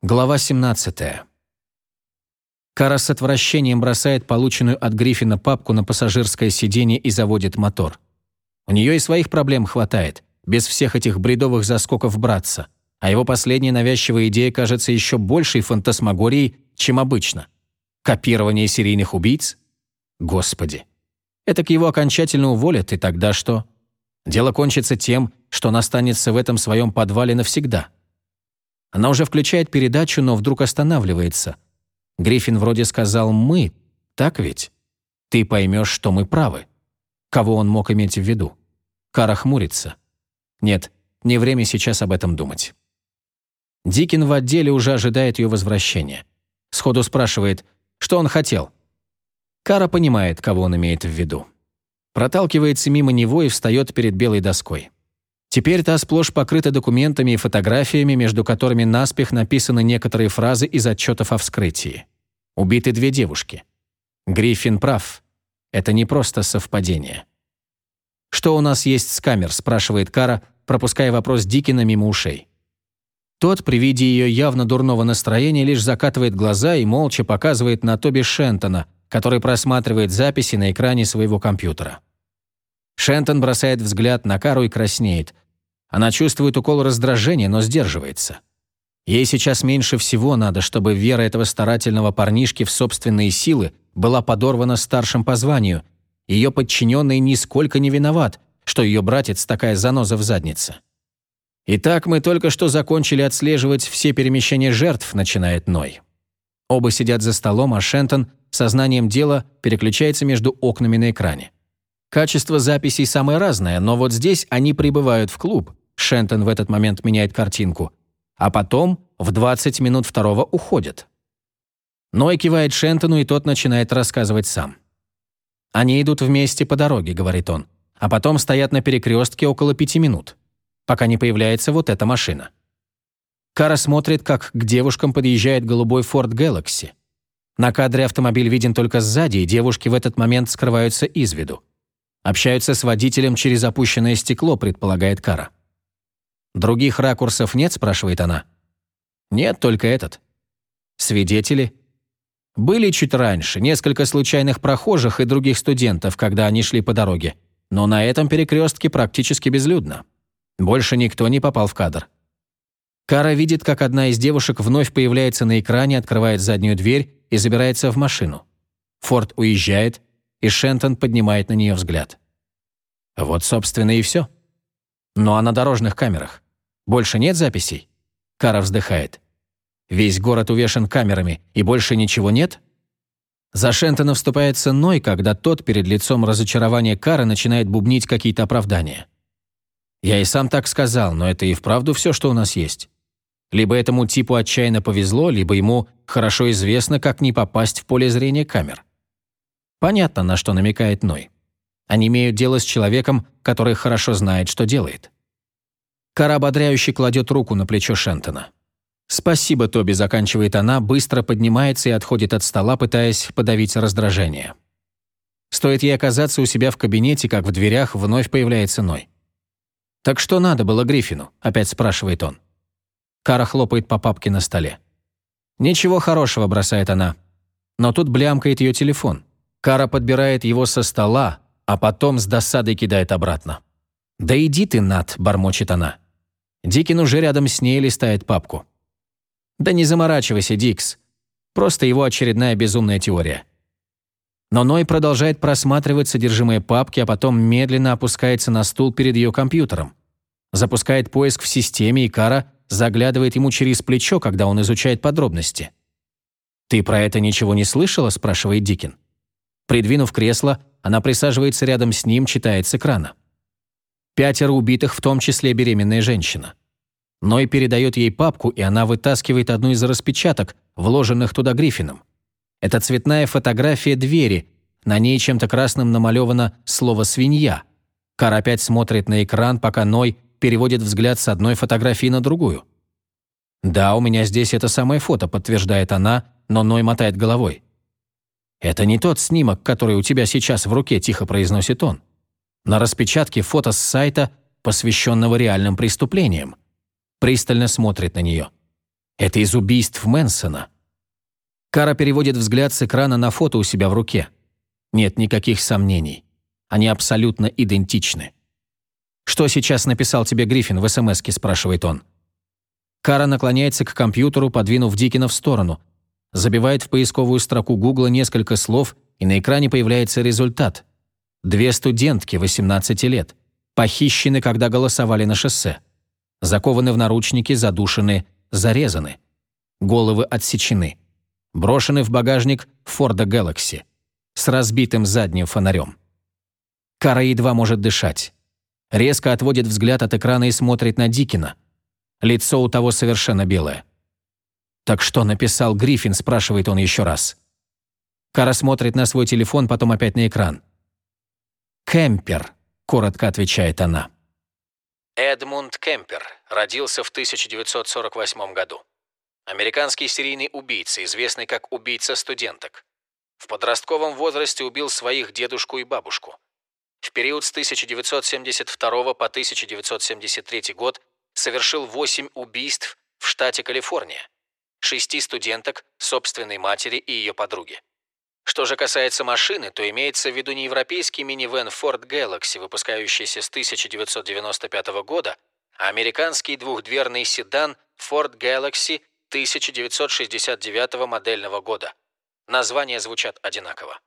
Глава 17. Кара с отвращением бросает полученную от Гриффина папку на пассажирское сиденье и заводит мотор. У нее и своих проблем хватает, без всех этих бредовых заскоков братца, а его последняя навязчивая идея кажется еще большей фантасмагорией, чем обычно. Копирование серийных убийц? Господи. Это к его окончательно уволят, и тогда что? Дело кончится тем, что он останется в этом своем подвале навсегда. Она уже включает передачу, но вдруг останавливается. Гриффин вроде сказал «мы», так ведь? Ты поймешь, что мы правы. Кого он мог иметь в виду? Кара хмурится. Нет, не время сейчас об этом думать. Дикин в отделе уже ожидает ее возвращения. Сходу спрашивает, что он хотел. Кара понимает, кого он имеет в виду проталкивается мимо него и встает перед белой доской. Теперь та сплошь покрыта документами и фотографиями, между которыми наспех написаны некоторые фразы из отчетов о вскрытии. Убиты две девушки. Гриффин прав. Это не просто совпадение. «Что у нас есть с камер?» – спрашивает Кара, пропуская вопрос Дикина мимо ушей. Тот, при виде ее явно дурного настроения, лишь закатывает глаза и молча показывает на Тоби Шентона, который просматривает записи на экране своего компьютера. Шентон бросает взгляд на Кару и краснеет. Она чувствует укол раздражения, но сдерживается. Ей сейчас меньше всего надо, чтобы вера этого старательного парнишки в собственные силы была подорвана старшим по званию. Ее подчиненный нисколько не виноват, что ее братец такая заноза в заднице. «Итак, мы только что закончили отслеживать все перемещения жертв», — начинает Ной. Оба сидят за столом, а Шентон сознанием дела переключается между окнами на экране. Качество записей самое разное, но вот здесь они прибывают в клуб. Шентон в этот момент меняет картинку. А потом в 20 минут второго уходят. Ной кивает Шентону, и тот начинает рассказывать сам. «Они идут вместе по дороге», — говорит он, «а потом стоят на перекрестке около пяти минут, пока не появляется вот эта машина». Кара смотрит, как к девушкам подъезжает голубой Ford Galaxy. На кадре автомобиль виден только сзади, и девушки в этот момент скрываются из виду. Общаются с водителем через опущенное стекло, предполагает Кара. «Других ракурсов нет?» – спрашивает она. «Нет, только этот». «Свидетели?» «Были чуть раньше, несколько случайных прохожих и других студентов, когда они шли по дороге. Но на этом перекрестке практически безлюдно. Больше никто не попал в кадр». Кара видит, как одна из девушек вновь появляется на экране, открывает заднюю дверь и забирается в машину. Форд уезжает, и Шентон поднимает на нее взгляд. Вот, собственно, и все. Ну а на дорожных камерах? Больше нет записей? Кара вздыхает. Весь город увешан камерами, и больше ничего нет? За Шентона вступается Ной, когда тот перед лицом разочарования Кары начинает бубнить какие-то оправдания. Я и сам так сказал, но это и вправду все, что у нас есть. Либо этому типу отчаянно повезло, либо ему хорошо известно, как не попасть в поле зрения камер. Понятно, на что намекает Ной. Они имеют дело с человеком, который хорошо знает, что делает. Кара ободряюще кладет руку на плечо Шентона. «Спасибо, Тоби», — заканчивает она, быстро поднимается и отходит от стола, пытаясь подавить раздражение. Стоит ей оказаться у себя в кабинете, как в дверях вновь появляется Ной. «Так что надо было Гриффину?» — опять спрашивает он. Кара хлопает по папке на столе. «Ничего хорошего», — бросает она. Но тут блямкает ее телефон. Кара подбирает его со стола, а потом с досадой кидает обратно. «Да иди ты, Над», — бормочет она. Дикин уже рядом с ней листает папку. «Да не заморачивайся, Дикс. Просто его очередная безумная теория». Но Ной продолжает просматривать содержимое папки, а потом медленно опускается на стул перед ее компьютером. Запускает поиск в системе, и Кара заглядывает ему через плечо, когда он изучает подробности. «Ты про это ничего не слышала?» – спрашивает Дикин. Придвинув кресло, она присаживается рядом с ним, читает с экрана. Пятеро убитых, в том числе беременная женщина. Ной передает ей папку, и она вытаскивает одну из распечаток, вложенных туда Гриффином. Это цветная фотография двери, на ней чем-то красным намалевано слово «свинья». Кар опять смотрит на экран, пока Ной переводит взгляд с одной фотографии на другую. «Да, у меня здесь это самое фото», — подтверждает она, но Ной мотает головой. «Это не тот снимок, который у тебя сейчас в руке», – тихо произносит он. На распечатке фото с сайта, посвященного реальным преступлениям. Пристально смотрит на нее. Это из убийств Мэнсона. Кара переводит взгляд с экрана на фото у себя в руке. Нет никаких сомнений. Они абсолютно идентичны. «Что сейчас написал тебе Гриффин в СМСке?» – спрашивает он. Кара наклоняется к компьютеру, подвинув Дикина в сторону. Забивает в поисковую строку Гугла несколько слов, и на экране появляется результат. Две студентки, 18 лет, похищены, когда голосовали на шоссе. Закованы в наручники, задушены, зарезаны. Головы отсечены. Брошены в багажник Форда Galaxy с разбитым задним фонарем. Кара едва может дышать. Резко отводит взгляд от экрана и смотрит на Дикина. Лицо у того совершенно белое. «Так что написал Гриффин?» – спрашивает он еще раз. Кара смотрит на свой телефон, потом опять на экран. «Кемпер», – коротко отвечает она. Эдмунд Кемпер родился в 1948 году. Американский серийный убийца, известный как убийца студенток. В подростковом возрасте убил своих дедушку и бабушку. В период с 1972 по 1973 год совершил 8 убийств в штате Калифорния, шести студенток, собственной матери и ее подруги. Что же касается машины, то имеется в виду не европейский минивэн Ford Galaxy, выпускающийся с 1995 года, а американский двухдверный седан Ford Galaxy 1969 модельного года. Названия звучат одинаково.